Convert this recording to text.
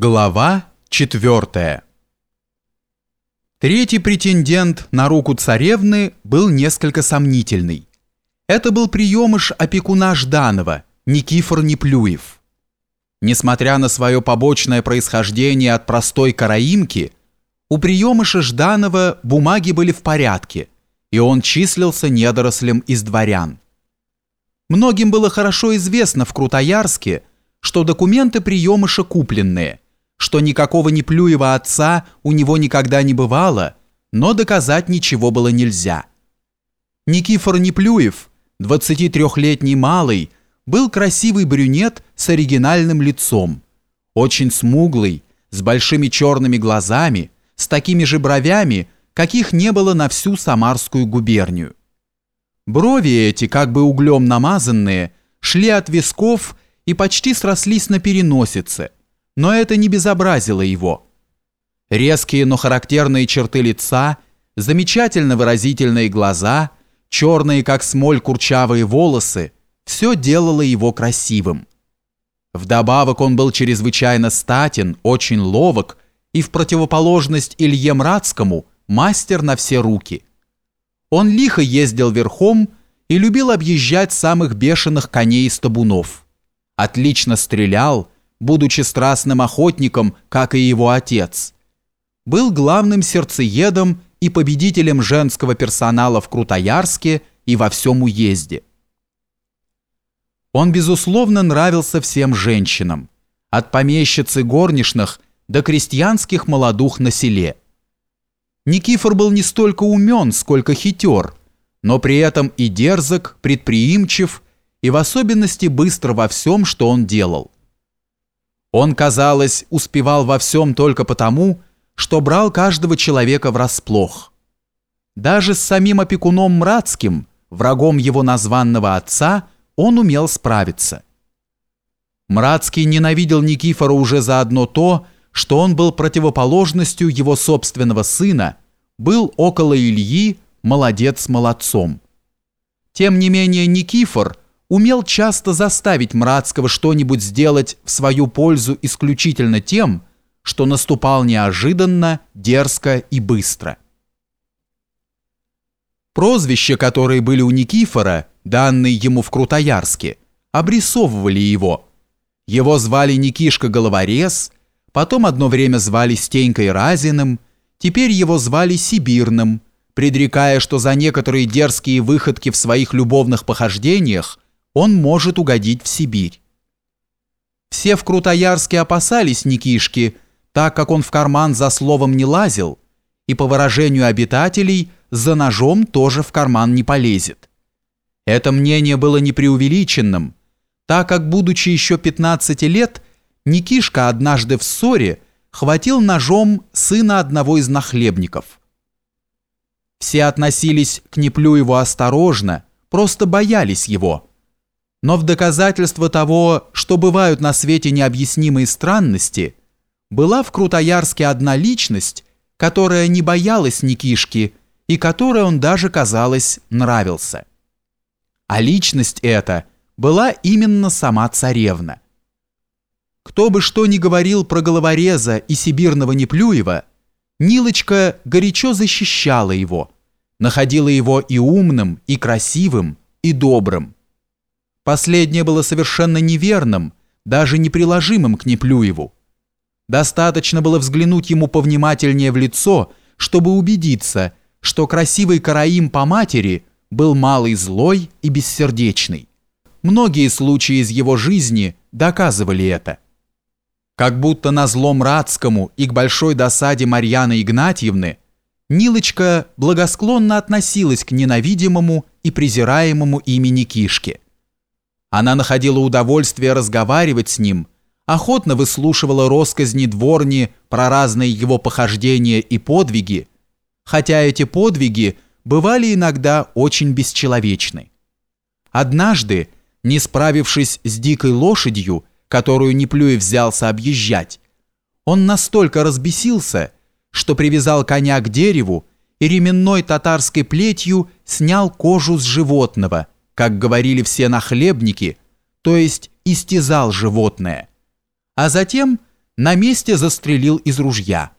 Глава 4 Третий претендент на руку царевны был несколько сомнительный. Это был приемыш опекуна Жданова, Никифор Неплюев. Несмотря на свое побочное происхождение от простой караимки, у приемыша Жданова бумаги были в порядке, и он числился недорослем из дворян. Многим было хорошо известно в Крутоярске, что документы приемыша купленные – что никакого Неплюева отца у него никогда не бывало, но доказать ничего было нельзя. Никифор Неплюев, 23-летний малый, был красивый брюнет с оригинальным лицом, очень смуглый, с большими черными глазами, с такими же бровями, каких не было на всю Самарскую губернию. Брови эти, как бы углем намазанные, шли от висков и почти срослись на переносице – но это не безобразило его. Резкие, но характерные черты лица, замечательно выразительные глаза, черные, как смоль, курчавые волосы – все делало его красивым. Вдобавок он был чрезвычайно статен, очень ловок и в противоположность Илье Мрацкому мастер на все руки. Он лихо ездил верхом и любил объезжать самых бешеных коней из табунов. Отлично стрелял – будучи страстным охотником, как и его отец. Был главным сердцеедом и победителем женского персонала в Крутоярске и во всем уезде. Он, безусловно, нравился всем женщинам, от помещицы горничных до крестьянских молодух на селе. Никифор был не столько умен, сколько хитер, но при этом и дерзок, предприимчив и в особенности быстро во всем, что он делал. Он, казалось, успевал во всем только потому, что брал каждого человека врасплох. Даже с самим опекуном Мрацким, врагом его названного отца, он умел справиться. Мрацкий ненавидел Никифора уже за одно то, что он был противоположностью его собственного сына, был около Ильи молодец молодцом. Тем не менее Никифор – умел часто заставить Мрацкого что-нибудь сделать в свою пользу исключительно тем, что наступал неожиданно, дерзко и быстро. Прозвища, которые были у Никифора, данные ему в Крутоярске, обрисовывали его. Его звали Никишка Головорез, потом одно время звали Стенькой Разиным, теперь его звали Сибирным, предрекая, что за некоторые дерзкие выходки в своих любовных похождениях он может угодить в Сибирь. Все в Крутоярске опасались Никишки, так как он в карман за словом не лазил, и по выражению обитателей за ножом тоже в карман не полезет. Это мнение было непреувеличенным, так как, будучи еще 15 лет, Никишка однажды в ссоре хватил ножом сына одного из нахлебников. Все относились к Неплюеву осторожно, просто боялись его – но в доказательство того, что бывают на свете необъяснимые странности, была в Крутоярске одна личность, которая не боялась Никишки и которой он даже, казалось, нравился. А личность эта была именно сама царевна. Кто бы что ни говорил про головореза и сибирного Неплюева, Нилочка горячо защищала его, находила его и умным, и красивым, и добрым. Последнее было совершенно неверным, даже неприложимым к Неплюеву. Достаточно было взглянуть ему повнимательнее в лицо, чтобы убедиться, что красивый караим по матери был малый злой и бессердечный. Многие случаи из его жизни доказывали это. Как будто на злом Радскому и к большой досаде Марьяны Игнатьевны Нилочка благосклонно относилась к ненавидимому и презираемому имени Кишке. Она находила удовольствие разговаривать с ним, охотно выслушивала росказни дворни про разные его похождения и подвиги, хотя эти подвиги бывали иногда очень бесчеловечны. Однажды, не справившись с дикой лошадью, которую Неплюев взялся объезжать, он настолько разбесился, что привязал коня к дереву и ременной татарской плетью снял кожу с животного – как говорили все нахлебники, то есть истязал животное, а затем на месте застрелил из ружья.